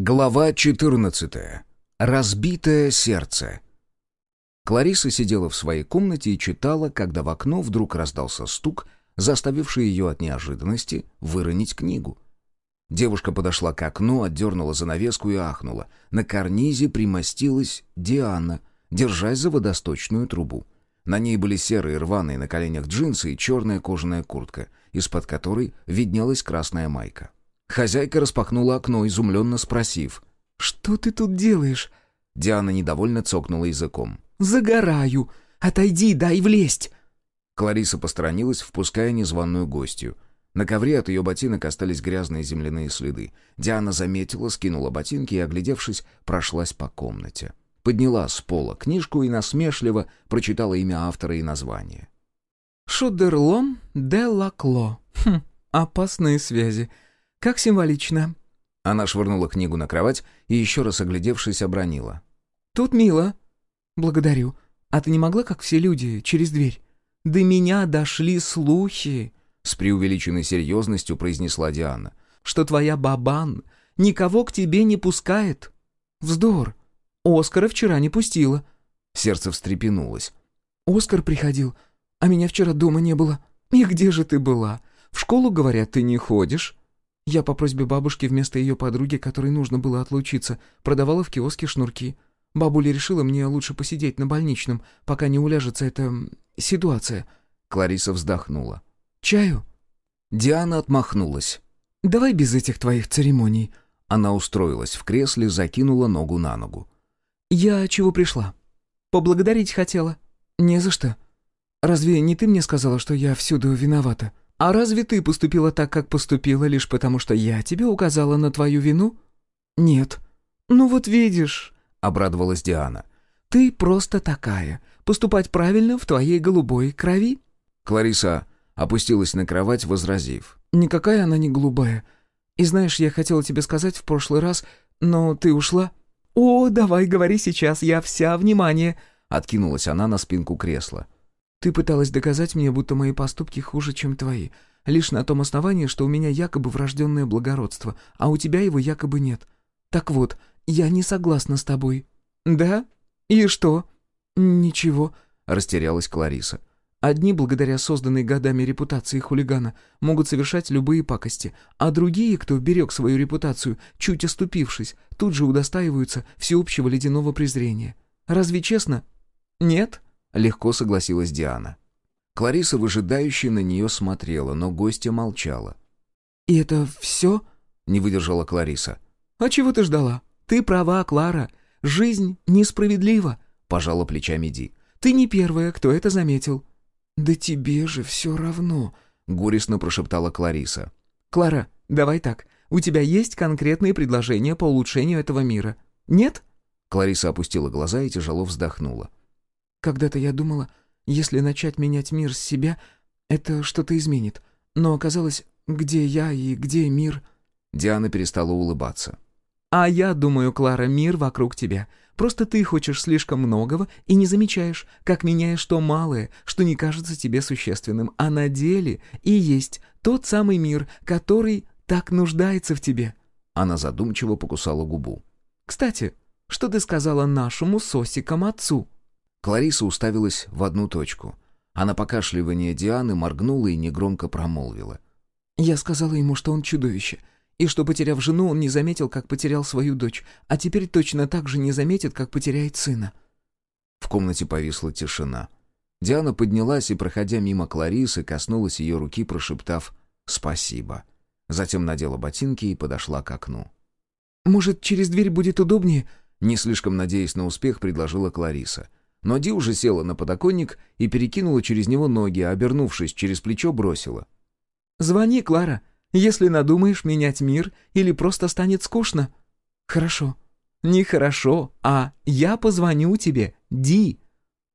Глава 14. Разбитое сердце. Клариса сидела в своей комнате и читала, когда в окно вдруг раздался стук, заставивший ее от неожиданности выронить книгу. Девушка подошла к окну, отдернула занавеску и ахнула. На карнизе примостилась Диана, держась за водосточную трубу. На ней были серые рваные на коленях джинсы и черная кожаная куртка, из-под которой виднелась красная майка. Хозяйка распахнула окно, изумленно спросив. «Что ты тут делаешь?» Диана недовольно цокнула языком. «Загораю! Отойди, дай влезть!» Клариса посторонилась, впуская незваную гостью. На ковре от ее ботинок остались грязные земляные следы. Диана заметила, скинула ботинки и, оглядевшись, прошлась по комнате. Подняла с пола книжку и насмешливо прочитала имя автора и название. «Шудерлом де Лакло. Хм, опасные связи. Как символично». Она швырнула книгу на кровать и, еще раз оглядевшись, обронила. «Тут мило». «Благодарю. А ты не могла, как все люди, через дверь?» «До меня дошли слухи», — с преувеличенной серьезностью произнесла Диана, «что твоя бабан никого к тебе не пускает». «Вздор. Оскара вчера не пустила». Сердце встрепенулось. «Оскар приходил, а меня вчера дома не было. И где же ты была? В школу, говорят, ты не ходишь?» Я по просьбе бабушки вместо ее подруги, которой нужно было отлучиться, продавала в киоске шнурки. Бабуля решила мне лучше посидеть на больничном, пока не уляжется эта... ситуация. Клариса вздохнула. «Чаю?» Диана отмахнулась. «Давай без этих твоих церемоний». Она устроилась в кресле, закинула ногу на ногу. «Я чего пришла? Поблагодарить хотела». «Не за что. Разве не ты мне сказала, что я всюду виновата?» «А разве ты поступила так, как поступила, лишь потому что я тебе указала на твою вину?» «Нет». «Ну вот видишь», — обрадовалась Диана. «Ты просто такая. Поступать правильно в твоей голубой крови». Клариса опустилась на кровать, возразив. «Никакая она не голубая. И знаешь, я хотела тебе сказать в прошлый раз, но ты ушла». «О, давай говори сейчас, я вся внимание», — откинулась она на спинку кресла. Ты пыталась доказать мне, будто мои поступки хуже, чем твои, лишь на том основании, что у меня якобы врожденное благородство, а у тебя его якобы нет. Так вот, я не согласна с тобой». «Да? И что?» «Ничего», — растерялась Клариса. «Одни, благодаря созданной годами репутации хулигана, могут совершать любые пакости, а другие, кто берег свою репутацию, чуть оступившись, тут же удостаиваются всеобщего ледяного презрения. Разве честно? Нет?» Легко согласилась Диана. Клариса выжидающе на нее смотрела, но гостья молчала. «И это все?» — не выдержала Клариса. «А чего ты ждала? Ты права, Клара. Жизнь несправедлива», — пожала плечами Ди. «Ты не первая, кто это заметил». «Да тебе же все равно», — горестно прошептала Клариса. «Клара, давай так. У тебя есть конкретные предложения по улучшению этого мира? Нет?» Клариса опустила глаза и тяжело вздохнула. Когда-то я думала, если начать менять мир с себя, это что-то изменит. Но оказалось, где я и где мир...» Диана перестала улыбаться. «А я думаю, Клара, мир вокруг тебя. Просто ты хочешь слишком многого и не замечаешь, как меняешь то малое, что не кажется тебе существенным, а на деле и есть тот самый мир, который так нуждается в тебе». Она задумчиво покусала губу. «Кстати, что ты сказала нашему сосикам отцу?» Клариса уставилась в одну точку. А на покашливание Дианы моргнула и негромко промолвила. «Я сказала ему, что он чудовище, и что, потеряв жену, он не заметил, как потерял свою дочь, а теперь точно так же не заметит, как потеряет сына». В комнате повисла тишина. Диана поднялась и, проходя мимо Кларисы, коснулась ее руки, прошептав «спасибо». Затем надела ботинки и подошла к окну. «Может, через дверь будет удобнее?» Не слишком надеясь на успех, предложила Клариса. Но Ди уже села на подоконник и перекинула через него ноги, а, обернувшись через плечо, бросила. «Звони, Клара, если надумаешь менять мир или просто станет скучно». «Хорошо». «Не хорошо, а я позвоню тебе, Ди».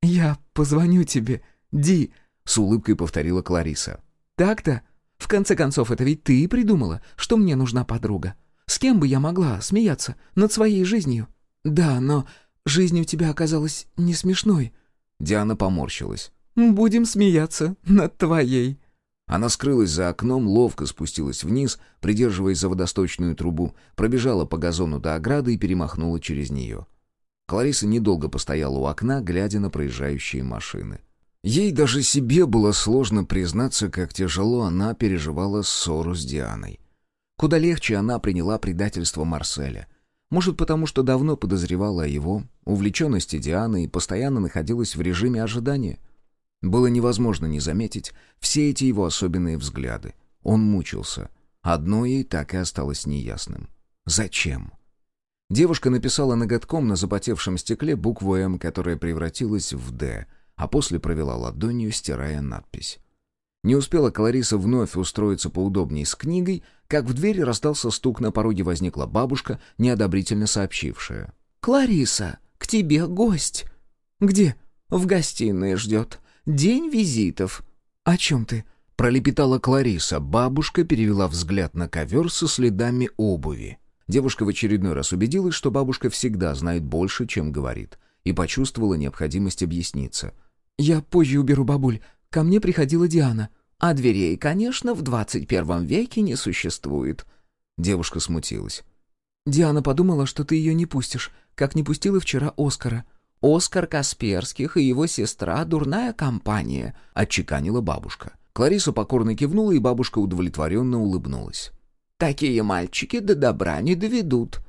«Я позвоню тебе, Ди», — с улыбкой повторила Клариса. «Так-то? В конце концов, это ведь ты придумала, что мне нужна подруга. С кем бы я могла смеяться над своей жизнью?» «Да, но Жизнь у тебя оказалась не смешной». Диана поморщилась. «Будем смеяться над твоей». Она скрылась за окном, ловко спустилась вниз, придерживаясь за водосточную трубу, пробежала по газону до ограды и перемахнула через нее. Клариса недолго постояла у окна, глядя на проезжающие машины. Ей даже себе было сложно признаться, как тяжело она переживала ссору с Дианой. Куда легче она приняла предательство Марселя. Может, потому что давно подозревала о его увлеченности Дианы и постоянно находилась в режиме ожидания. Было невозможно не заметить все эти его особенные взгляды. Он мучился. Одно ей так и осталось неясным. Зачем? Девушка написала ноготком на запотевшем стекле букву «М», которая превратилась в «Д», а после провела ладонью, стирая надпись. Не успела Клариса вновь устроиться поудобнее с книгой, как в дверь раздался стук, на пороге возникла бабушка, неодобрительно сообщившая. «Клариса, к тебе гость». «Где?» «В гостиной ждет. День визитов». «О чем ты?» — пролепетала Клариса. Бабушка перевела взгляд на ковер со следами обуви. Девушка в очередной раз убедилась, что бабушка всегда знает больше, чем говорит, и почувствовала необходимость объясниться. «Я позже уберу бабуль. Ко мне приходила Диана». «А дверей, конечно, в двадцать первом веке не существует». Девушка смутилась. «Диана подумала, что ты ее не пустишь, как не пустила вчера Оскара». «Оскар Касперских и его сестра — дурная компания», — отчеканила бабушка. Клариса покорно кивнула, и бабушка удовлетворенно улыбнулась. «Такие мальчики до добра не доведут».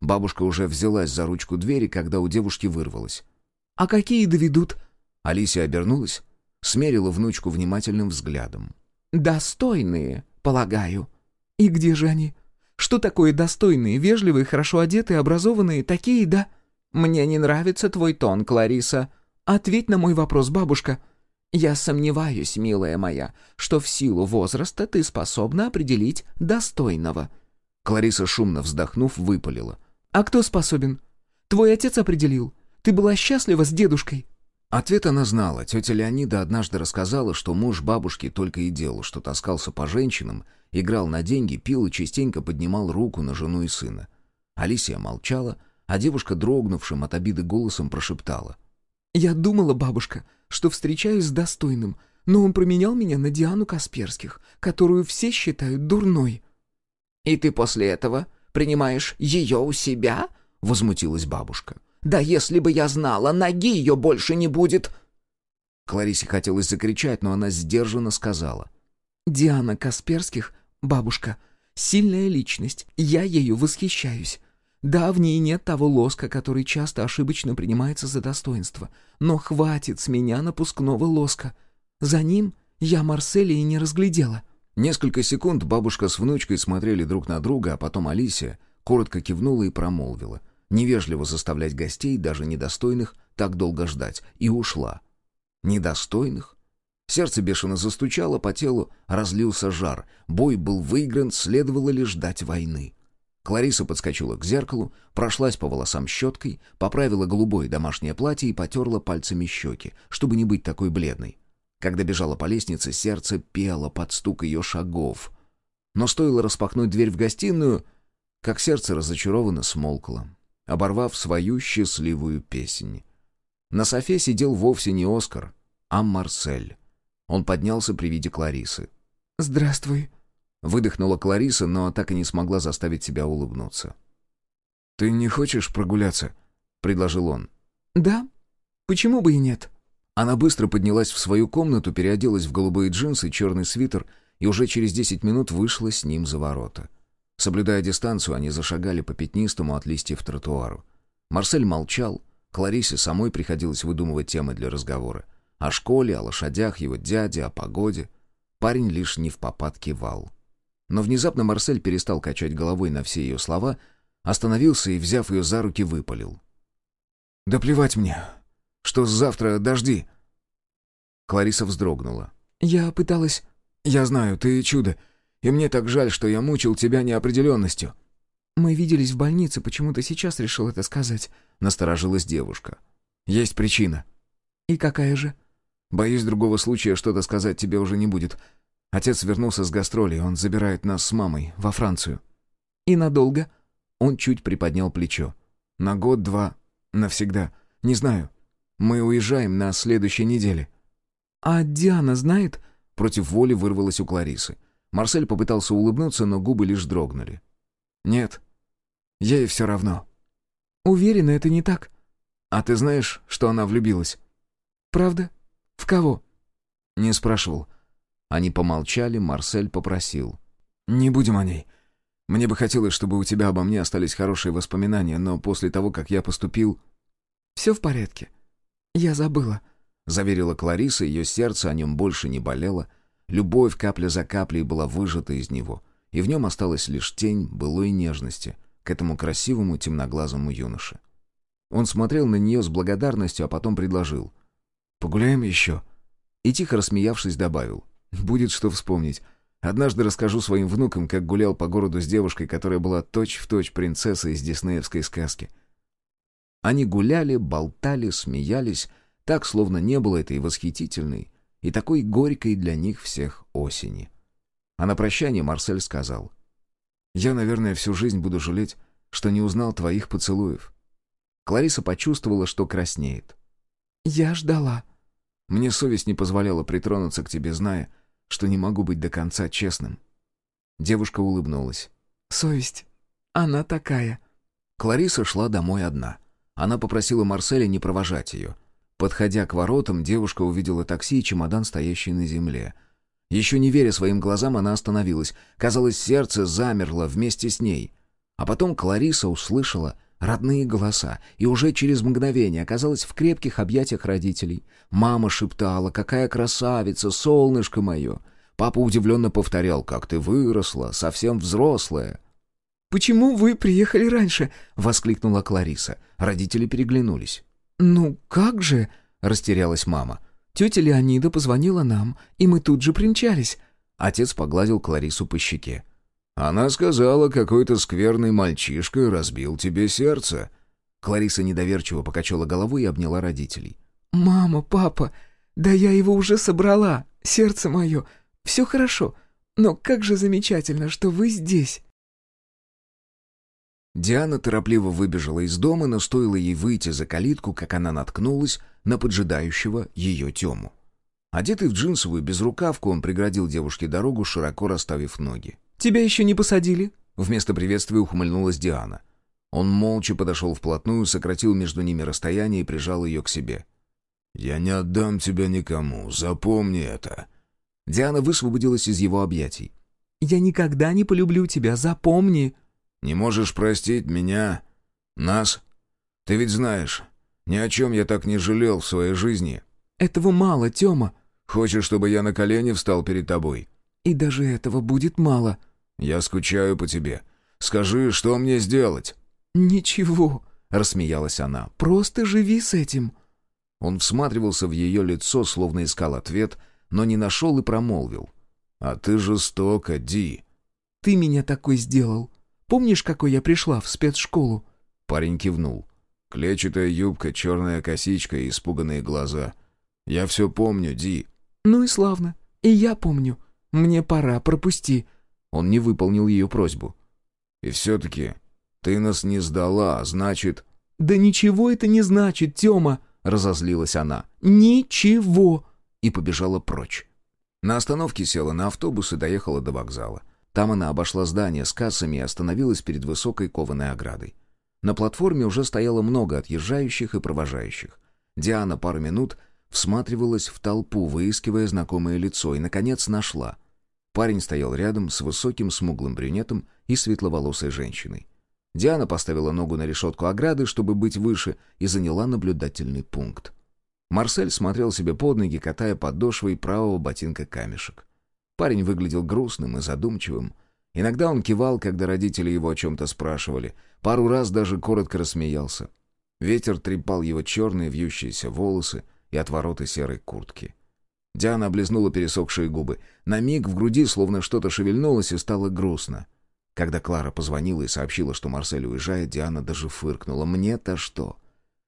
Бабушка уже взялась за ручку двери, когда у девушки вырвалась. «А какие доведут?» Алисия обернулась, смерила внучку внимательным взглядом. «Достойные, полагаю». «И где же они? Что такое достойные, вежливые, хорошо одетые, образованные, такие, да?» «Мне не нравится твой тон, Клариса». «Ответь на мой вопрос, бабушка». «Я сомневаюсь, милая моя, что в силу возраста ты способна определить достойного». Клариса, шумно вздохнув, выпалила. «А кто способен? Твой отец определил. Ты была счастлива с дедушкой?» Ответ она знала. Тетя Леонида однажды рассказала, что муж бабушки только и делал, что таскался по женщинам, играл на деньги, пил и частенько поднимал руку на жену и сына. Алисия молчала, а девушка, дрогнувшим от обиды голосом, прошептала. «Я думала, бабушка, что встречаюсь с достойным, но он променял меня на Диану Касперских, которую все считают дурной». «И ты после этого принимаешь ее у себя?» — возмутилась бабушка. Да если бы я знала, ноги ее больше не будет!» Кларисе хотелось закричать, но она сдержанно сказала. «Диана Касперских, бабушка, сильная личность, я ею восхищаюсь. Да, в ней нет того лоска, который часто ошибочно принимается за достоинство, но хватит с меня напускного лоска. За ним я Марселя и не разглядела». Несколько секунд бабушка с внучкой смотрели друг на друга, а потом Алисия коротко кивнула и промолвила. Невежливо заставлять гостей, даже недостойных, так долго ждать, и ушла. Недостойных? Сердце бешено застучало, по телу разлился жар. Бой был выигран, следовало лишь ждать войны. Клариса подскочила к зеркалу, прошлась по волосам щеткой, поправила голубое домашнее платье и потерла пальцами щеки, чтобы не быть такой бледной. Когда бежала по лестнице, сердце пело под стук ее шагов. Но стоило распахнуть дверь в гостиную, как сердце разочарованно смолкло оборвав свою счастливую песнь. На софе сидел вовсе не Оскар, а Марсель. Он поднялся при виде Кларисы. «Здравствуй», — выдохнула Клариса, но так и не смогла заставить себя улыбнуться. «Ты не хочешь прогуляться?» — предложил он. «Да. Почему бы и нет?» Она быстро поднялась в свою комнату, переоделась в голубые джинсы, черный свитер и уже через десять минут вышла с ним за ворота. Соблюдая дистанцию, они зашагали по пятнистому от листьев тротуару. Марсель молчал. Кларисе самой приходилось выдумывать темы для разговора. О школе, о лошадях, его дяде, о погоде. Парень лишь не в попад кивал. Но внезапно Марсель перестал качать головой на все ее слова, остановился и, взяв ее за руки, выпалил. «Да плевать мне, что завтра дожди!» Клариса вздрогнула. «Я пыталась...» «Я знаю, ты чудо. И мне так жаль, что я мучил тебя неопределенностью». «Мы виделись в больнице, почему ты сейчас решил это сказать?» — насторожилась девушка. «Есть причина». «И какая же?» «Боюсь, другого случая что-то сказать тебе уже не будет. Отец вернулся с гастролей, он забирает нас с мамой во Францию». «И надолго?» Он чуть приподнял плечо. «На год-два. Навсегда. Не знаю. Мы уезжаем на следующей неделе». «А Диана знает?» Против воли вырвалось у Кларисы. Марсель попытался улыбнуться, но губы лишь дрогнули. «Нет, ей все равно». «Уверена, это не так». «А ты знаешь, что она влюбилась?» «Правда? В кого?» «Не спрашивал». Они помолчали, Марсель попросил. «Не будем о ней. Мне бы хотелось, чтобы у тебя обо мне остались хорошие воспоминания, но после того, как я поступил...» «Все в порядке. Я забыла», — заверила Клариса, ее сердце о нем больше не болело. Любовь капля за каплей была выжата из него, и в нем осталась лишь тень былой нежности к этому красивому темноглазому юноше. Он смотрел на нее с благодарностью, а потом предложил. «Погуляем еще?» И тихо рассмеявшись, добавил. «Будет что вспомнить. Однажды расскажу своим внукам, как гулял по городу с девушкой, которая была точь-в-точь точь принцессой из диснеевской сказки». Они гуляли, болтали, смеялись, так, словно не было этой восхитительной и такой горькой для них всех осени. А на прощание Марсель сказал. «Я, наверное, всю жизнь буду жалеть, что не узнал твоих поцелуев». Клариса почувствовала, что краснеет. «Я ждала». Мне совесть не позволяла притронуться к тебе, зная, что не могу быть до конца честным. Девушка улыбнулась. «Совесть. Она такая». Клариса шла домой одна. Она попросила Марселя не провожать ее. Подходя к воротам, девушка увидела такси и чемодан, стоящий на земле. Еще не веря своим глазам, она остановилась. Казалось, сердце замерло вместе с ней. А потом Клариса услышала родные голоса, и уже через мгновение оказалась в крепких объятиях родителей. Мама шептала «Какая красавица, солнышко мое!» Папа удивленно повторял «Как ты выросла, совсем взрослая!» «Почему вы приехали раньше?» — воскликнула Клариса. Родители переглянулись. «Ну, как же?» — растерялась мама. «Тетя Леонида позвонила нам, и мы тут же примчались». Отец погладил Кларису по щеке. «Она сказала, какой-то скверный мальчишка разбил тебе сердце». Клариса недоверчиво покачала головой и обняла родителей. «Мама, папа, да я его уже собрала, сердце мое. Все хорошо, но как же замечательно, что вы здесь». Диана торопливо выбежала из дома, но стоило ей выйти за калитку, как она наткнулась на поджидающего ее Тему. Одетый в джинсовую безрукавку, он преградил девушке дорогу, широко расставив ноги. «Тебя еще не посадили?» Вместо приветствия ухмыльнулась Диана. Он молча подошел вплотную, сократил между ними расстояние и прижал ее к себе. «Я не отдам тебя никому, запомни это». Диана высвободилась из его объятий. «Я никогда не полюблю тебя, запомни». «Не можешь простить меня? Нас? Ты ведь знаешь, ни о чем я так не жалел в своей жизни». «Этого мало, Тёма». «Хочешь, чтобы я на колени встал перед тобой?» «И даже этого будет мало». «Я скучаю по тебе. Скажи, что мне сделать?» «Ничего», — рассмеялась она. «Просто живи с этим». Он всматривался в ее лицо, словно искал ответ, но не нашел и промолвил. «А ты жестока, Ди». «Ты меня такой сделал. Помнишь, какой я пришла в спецшколу?» Парень кивнул. Клетчатая юбка, черная косичка и испуганные глаза. «Я все помню, Ди». «Ну и славно. И я помню. Мне пора, пропусти». Он не выполнил ее просьбу. «И все-таки ты нас не сдала, значит...» «Да ничего это не значит, Тёма!» — разозлилась она. «Ничего!» И побежала прочь. На остановке села на автобус и доехала до вокзала. Там она обошла здание с кассами и остановилась перед высокой кованой оградой. На платформе уже стояло много отъезжающих и провожающих. Диана пару минут всматривалась в толпу, выискивая знакомое лицо, и, наконец, нашла — Парень стоял рядом с высоким смуглым брюнетом и светловолосой женщиной. Диана поставила ногу на решетку ограды, чтобы быть выше, и заняла наблюдательный пункт. Марсель смотрел себе под ноги, катая подошвой правого ботинка камешек. Парень выглядел грустным и задумчивым. Иногда он кивал, когда родители его о чем-то спрашивали. Пару раз даже коротко рассмеялся. Ветер трепал его черные вьющиеся волосы и отвороты серой куртки. Диана облизнула пересохшие губы. На миг в груди словно что-то шевельнулось и стало грустно. Когда Клара позвонила и сообщила, что Марсель уезжает, Диана даже фыркнула. «Мне-то что?»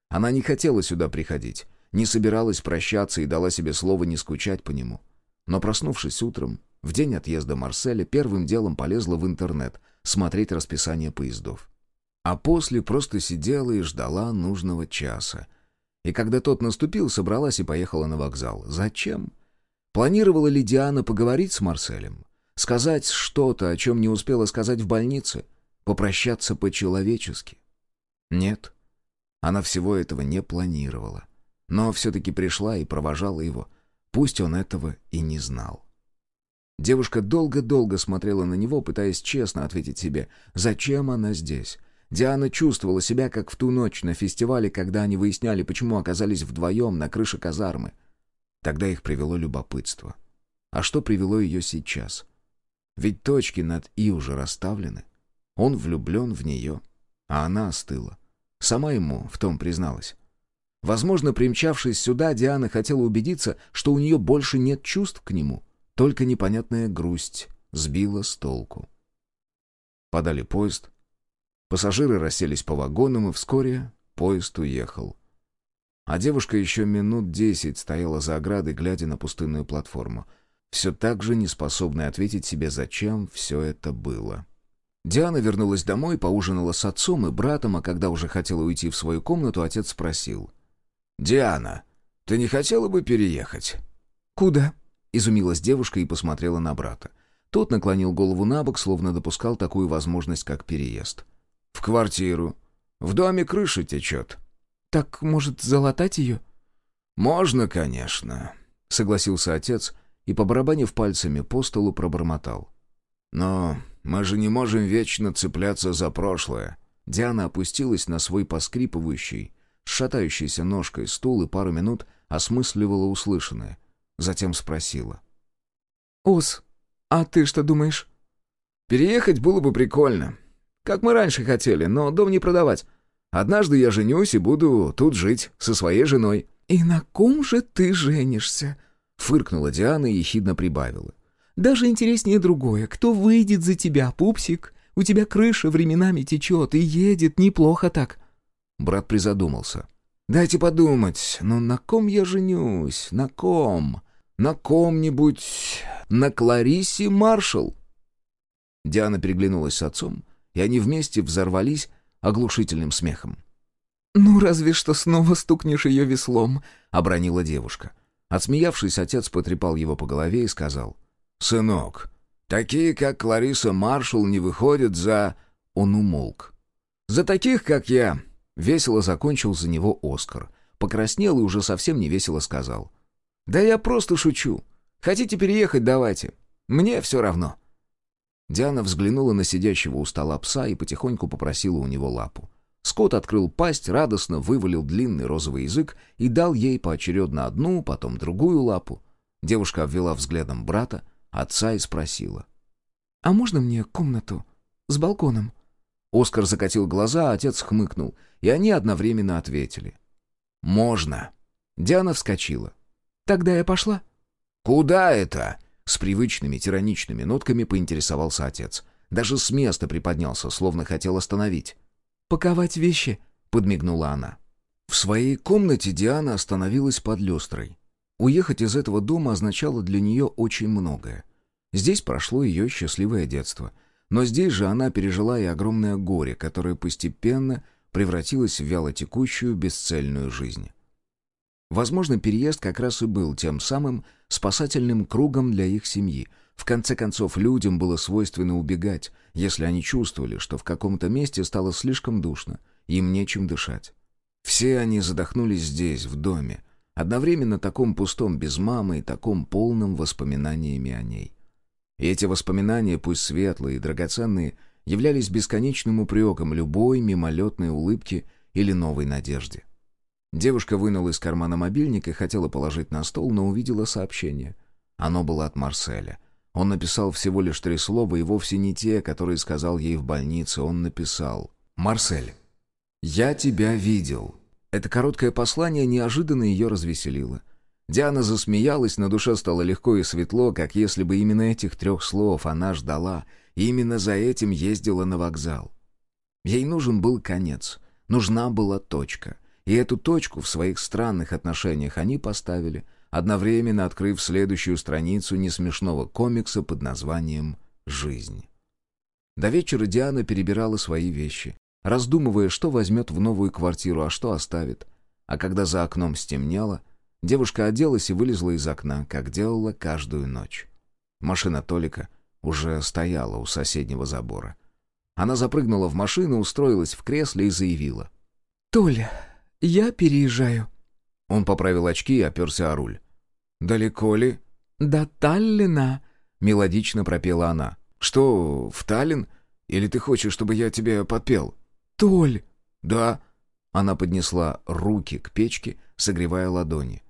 Она не хотела сюда приходить, не собиралась прощаться и дала себе слово не скучать по нему. Но проснувшись утром, в день отъезда Марселя, первым делом полезла в интернет смотреть расписание поездов. А после просто сидела и ждала нужного часа — и когда тот наступил, собралась и поехала на вокзал. Зачем? Планировала ли Диана поговорить с Марселем? Сказать что-то, о чем не успела сказать в больнице? Попрощаться по-человечески? Нет, она всего этого не планировала. Но все-таки пришла и провожала его, пусть он этого и не знал. Девушка долго-долго смотрела на него, пытаясь честно ответить себе, зачем она здесь. Диана чувствовала себя, как в ту ночь на фестивале, когда они выясняли, почему оказались вдвоем на крыше казармы. Тогда их привело любопытство. А что привело ее сейчас? Ведь точки над «и» уже расставлены. Он влюблен в нее, а она остыла. Сама ему в том призналась. Возможно, примчавшись сюда, Диана хотела убедиться, что у нее больше нет чувств к нему — только непонятная грусть сбила с толку. Подали поезд. Пассажиры расселись по вагонам, и вскоре поезд уехал. А девушка еще минут десять стояла за оградой, глядя на пустынную платформу. Все так же неспособная ответить себе, зачем все это было. Диана вернулась домой, поужинала с отцом и братом, а когда уже хотела уйти в свою комнату, отец спросил. «Диана, ты не хотела бы переехать?» «Куда?» Изумилась девушка и посмотрела на брата. Тот наклонил голову на бок, словно допускал такую возможность, как переезд. «В квартиру. В доме крыша течет». «Так, может, залатать ее?» «Можно, конечно», — согласился отец и, побарабанив пальцами по столу, пробормотал. «Но мы же не можем вечно цепляться за прошлое». Диана опустилась на свой поскрипывающий, шатающийся ножкой стул и пару минут осмысливала услышанное — Затем спросила. «Ус, а ты что думаешь?» «Переехать было бы прикольно. Как мы раньше хотели, но дом не продавать. Однажды я женюсь и буду тут жить со своей женой». «И на ком же ты женишься?» Фыркнула Диана и ехидно прибавила. «Даже интереснее другое. Кто выйдет за тебя, пупсик? У тебя крыша временами течет и едет неплохо так». Брат призадумался. «Дайте подумать, ну на ком я женюсь? На ком?» На ком-нибудь... На Кларисе Маршал?» Диана переглянулась с отцом, и они вместе взорвались оглушительным смехом. «Ну, разве что снова стукнешь ее веслом», — обронила девушка. Отсмеявшись, отец потрепал его по голове и сказал. «Сынок, такие, как Клариса Маршал, не выходят за...» Он умолк. «За таких, как я...» Весело закончил за него Оскар. Покраснел и уже совсем не весело сказал. «Да я просто шучу. Хотите переехать, давайте. Мне все равно». Диана взглянула на сидящего у стола пса и потихоньку попросила у него лапу. Скот открыл пасть, радостно вывалил длинный розовый язык и дал ей поочередно одну, потом другую лапу. Девушка обвела взглядом брата, отца и спросила. «А можно мне комнату с балконом?» Оскар закатил глаза, а отец хмыкнул, и они одновременно ответили. «Можно». Диана вскочила. Тогда я пошла». «Куда это?» — с привычными тираничными нотками поинтересовался отец. Даже с места приподнялся, словно хотел остановить. «Паковать вещи», — подмигнула она. В своей комнате Диана остановилась под люстрой. Уехать из этого дома означало для нее очень многое. Здесь прошло ее счастливое детство. Но здесь же она пережила и огромное горе, которое постепенно превратилось в вялотекущую, бесцельную жизнь. Возможно, переезд как раз и был тем самым спасательным кругом для их семьи. В конце концов, людям было свойственно убегать, если они чувствовали, что в каком-то месте стало слишком душно, им нечем дышать. Все они задохнулись здесь, в доме, одновременно таком пустом без мамы и таком полном воспоминаниями о ней. И эти воспоминания, пусть светлые и драгоценные, являлись бесконечным упреком любой мимолетной улыбки или новой надежде. Девушка вынула из кармана мобильник и хотела положить на стол, но увидела сообщение. Оно было от Марселя. Он написал всего лишь три слова, и вовсе не те, которые сказал ей в больнице. Он написал «Марсель, я тебя видел». Это короткое послание неожиданно ее развеселило. Диана засмеялась, на душе стало легко и светло, как если бы именно этих трех слов она ждала, и именно за этим ездила на вокзал. Ей нужен был конец, нужна была точка — и эту точку в своих странных отношениях они поставили, одновременно открыв следующую страницу несмешного комикса под названием «Жизнь». До вечера Диана перебирала свои вещи, раздумывая, что возьмет в новую квартиру, а что оставит. А когда за окном стемнело, Девушка оделась и вылезла из окна, как делала каждую ночь. Машина Толика уже стояла у соседнего забора. Она запрыгнула в машину, устроилась в кресле и заявила. «Толя, я переезжаю». Он поправил очки и оперся о руль. «Далеко ли?» «До Таллина», — мелодично пропела она. «Что, в Таллин? Или ты хочешь, чтобы я тебе подпел?» «Толь!» «Да». Она поднесла руки к печке, согревая ладони.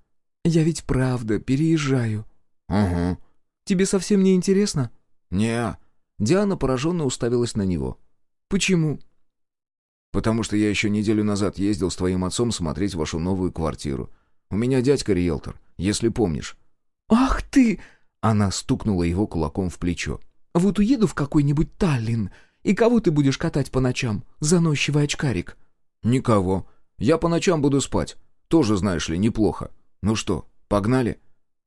«Я ведь правда переезжаю». «Угу». «Тебе совсем не интересно?» «Не». Диана пораженно уставилась на него. «Почему?» «Потому что я еще неделю назад ездил с твоим отцом смотреть вашу новую квартиру. У меня дядька риэлтор, если помнишь». «Ах ты!» Она стукнула его кулаком в плечо. «Вот уеду в какой-нибудь Таллин, и кого ты будешь катать по ночам, заносчивый очкарик?» «Никого. Я по ночам буду спать. Тоже, знаешь ли, неплохо. Ну что, погнали?»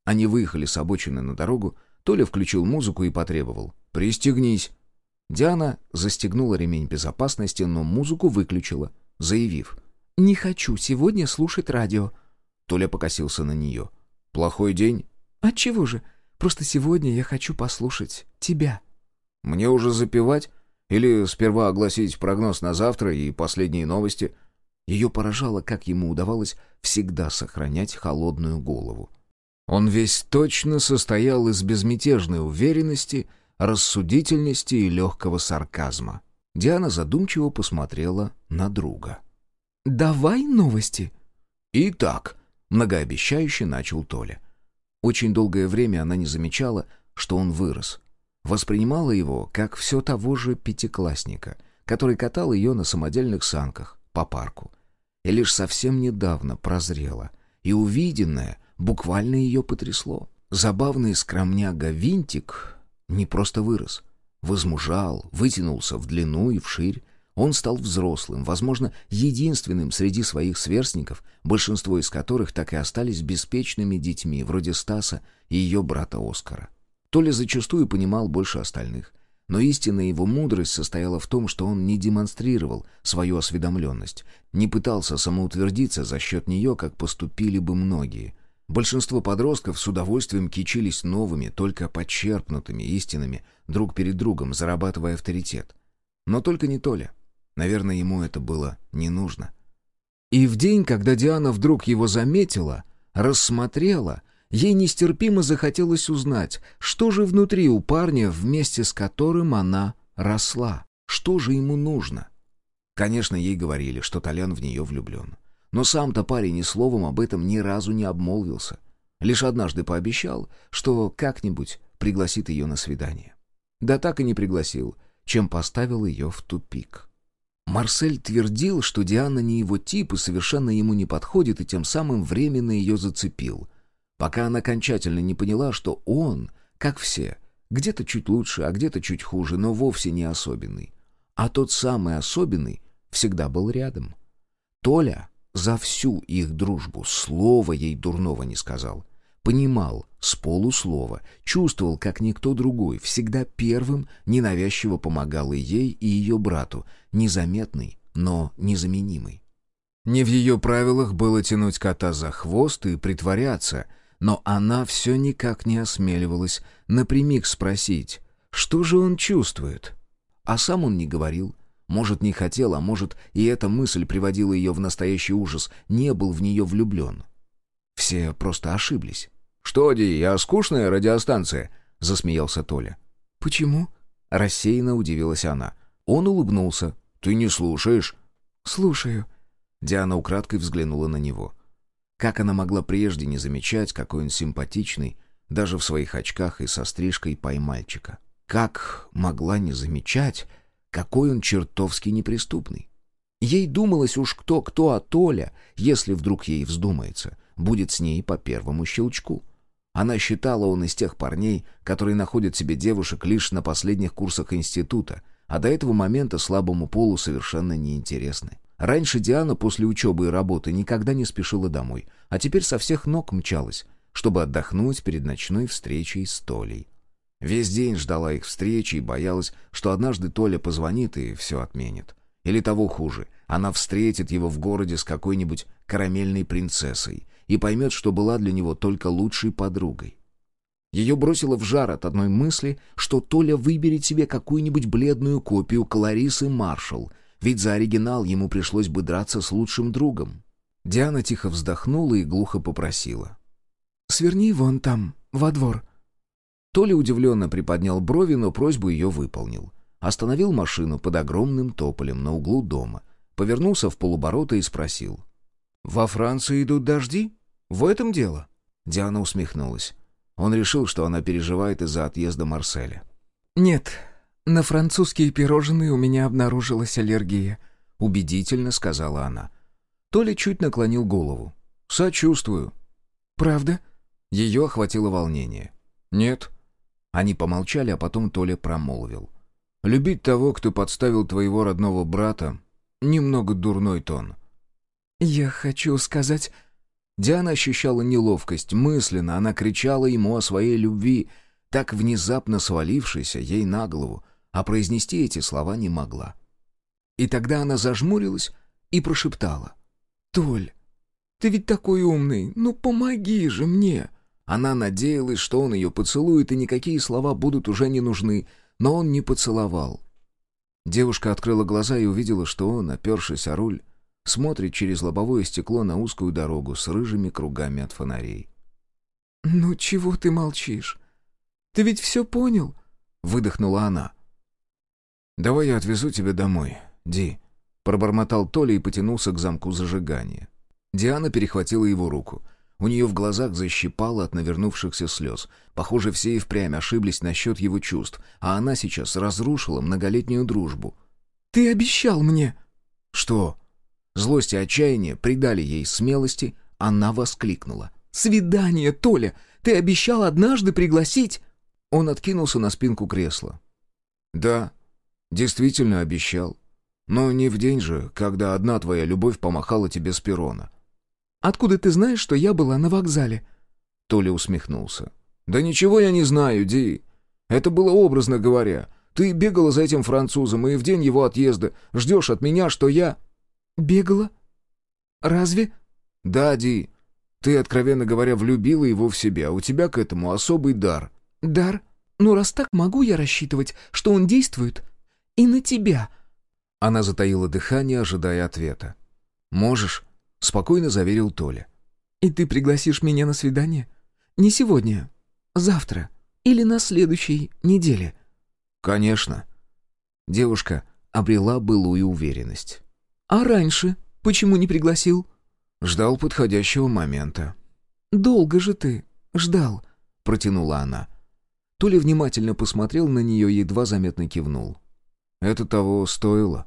Они выехали с обочины на дорогу, Толя включил музыку и потребовал. «Пристегнись». Диана застегнула ремень безопасности, но музыку выключила, заявив. «Не хочу сегодня слушать радио». Толя покосился на нее. «Плохой день?» «Отчего же? Просто сегодня я хочу послушать тебя». «Мне уже запевать? Или сперва огласить прогноз на завтра и последние новости?» Ее поражало, как ему удавалось всегда сохранять холодную голову. Он весь точно состоял из безмятежной уверенности, рассудительности и легкого сарказма. Диана задумчиво посмотрела на друга. «Давай новости». «Итак», — многообещающе начал Толя. Очень долгое время она не замечала, что он вырос. Воспринимала его как все того же пятиклассника, который катал ее на самодельных санках по парку. И лишь совсем недавно прозрела, и увиденное буквально ее потрясло. Забавный скромняга Винтик не просто вырос, возмужал, вытянулся в длину и вширь. Он стал взрослым, возможно, единственным среди своих сверстников, большинство из которых так и остались беспечными детьми, вроде Стаса и ее брата Оскара. Толя зачастую понимал больше остальных. Но истинная его мудрость состояла в том, что он не демонстрировал свою осведомленность, не пытался самоутвердиться за счет нее, как поступили бы многие. Большинство подростков с удовольствием кичились новыми, только подчерпнутыми истинами друг перед другом, зарабатывая авторитет. Но только не Толя. Наверное, ему это было не нужно. И в день, когда Диана вдруг его заметила, рассмотрела — Ей нестерпимо захотелось узнать, что же внутри у парня, вместе с которым она росла. Что же ему нужно? Конечно, ей говорили, что Толян в нее влюблен. Но сам-то парень ни словом об этом ни разу не обмолвился. Лишь однажды пообещал, что как-нибудь пригласит ее на свидание. Да так и не пригласил, чем поставил ее в тупик. Марсель твердил, что Диана не его тип и совершенно ему не подходит, и тем самым временно ее зацепил пока она окончательно не поняла, что он, как все, где-то чуть лучше, а где-то чуть хуже, но вовсе не особенный. А тот самый особенный всегда был рядом. Толя за всю их дружбу слова ей дурного не сказал. Понимал с полуслова, чувствовал, как никто другой, всегда первым ненавязчиво помогал и ей, и ее брату, незаметный, но незаменимый. Не в ее правилах было тянуть кота за хвост и притворяться — но она все никак не осмеливалась напрямик спросить, что же он чувствует. А сам он не говорил. Может, не хотел, а может, и эта мысль приводила ее в настоящий ужас, не был в нее влюблен. Все просто ошиблись. «Что, Ди, я скучная радиостанция?» — засмеялся Толя. «Почему?» — рассеянно удивилась она. Он улыбнулся. «Ты не слушаешь?» «Слушаю». Диана украдкой взглянула на него. Как она могла прежде не замечать, какой он симпатичный, даже в своих очках и со стрижкой поймальчика? Как могла не замечать, какой он чертовски неприступный? Ей думалось уж кто-кто, а Толя, если вдруг ей вздумается, будет с ней по первому щелчку. Она считала он из тех парней, которые находят себе девушек лишь на последних курсах института, а до этого момента слабому полу совершенно неинтересны. Раньше Диана после учебы и работы никогда не спешила домой, а теперь со всех ног мчалась, чтобы отдохнуть перед ночной встречей с Толей. Весь день ждала их встречи и боялась, что однажды Толя позвонит и все отменит. Или того хуже, она встретит его в городе с какой-нибудь карамельной принцессой, и поймет, что была для него только лучшей подругой. Ее бросило в жар от одной мысли, что Толя выберет себе какую-нибудь бледную копию Кларисы Маршалл, ведь за оригинал ему пришлось бы драться с лучшим другом. Диана тихо вздохнула и глухо попросила. «Сверни вон там, во двор». Толя удивленно приподнял брови, но просьбу ее выполнил. Остановил машину под огромным тополем на углу дома, повернулся в полуборота и спросил. «Во Франции идут дожди? В этом дело?» Диана усмехнулась. Он решил, что она переживает из-за отъезда Марселя. «Нет, на французские пирожные у меня обнаружилась аллергия», — убедительно сказала она. Толя чуть наклонил голову. «Сочувствую». «Правда?» Ее охватило волнение. «Нет». Они помолчали, а потом Толя промолвил. «Любить того, кто подставил твоего родного брата, немного дурной тон». «Я хочу сказать...» Диана ощущала неловкость. Мысленно она кричала ему о своей любви, так внезапно свалившейся ей на голову, а произнести эти слова не могла. И тогда она зажмурилась и прошептала. «Толь, ты ведь такой умный, ну помоги же мне!» Она надеялась, что он ее поцелует, и никакие слова будут уже не нужны, но он не поцеловал. Девушка открыла глаза и увидела, что он, опершись о руль, смотрит через лобовое стекло на узкую дорогу с рыжими кругами от фонарей. «Ну чего ты молчишь? Ты ведь все понял?» — выдохнула она. «Давай я отвезу тебя домой, Ди», — пробормотал Толя и потянулся к замку зажигания. Диана перехватила его руку. У нее в глазах защипало от навернувшихся слез. Похоже, все и впрямь ошиблись насчет его чувств, а она сейчас разрушила многолетнюю дружбу. «Ты обещал мне!» «Что?» Злость и отчаяние придали ей смелости, она воскликнула. «Свидание, Толя! Ты обещал однажды пригласить...» Он откинулся на спинку кресла. «Да, действительно обещал. Но не в день же, когда одна твоя любовь помахала тебе с перона». «Откуда ты знаешь, что я была на вокзале?» Толя усмехнулся. «Да ничего я не знаю, Ди. Это было образно говоря. Ты бегала за этим французом, и в день его отъезда ждешь от меня, что я...» «Бегала? Разве?» «Да, Ди. Ты, откровенно говоря, влюбила его в себя. У тебя к этому особый дар». «Дар? Ну, раз так, могу я рассчитывать, что он действует и на тебя?» Она затаила дыхание, ожидая ответа. «Можешь», — спокойно заверил Толя. «И ты пригласишь меня на свидание? Не сегодня, завтра или на следующей неделе?» «Конечно». Девушка обрела былую уверенность. «А раньше почему не пригласил?» «Ждал подходящего момента». «Долго же ты ждал», — протянула она. Толя внимательно посмотрел на нее и едва заметно кивнул. «Это того стоило».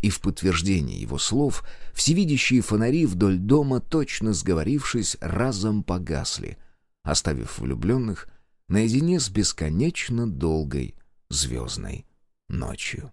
И в подтверждение его слов всевидящие фонари вдоль дома, точно сговорившись, разом погасли, оставив влюбленных наедине с бесконечно долгой звездной ночью.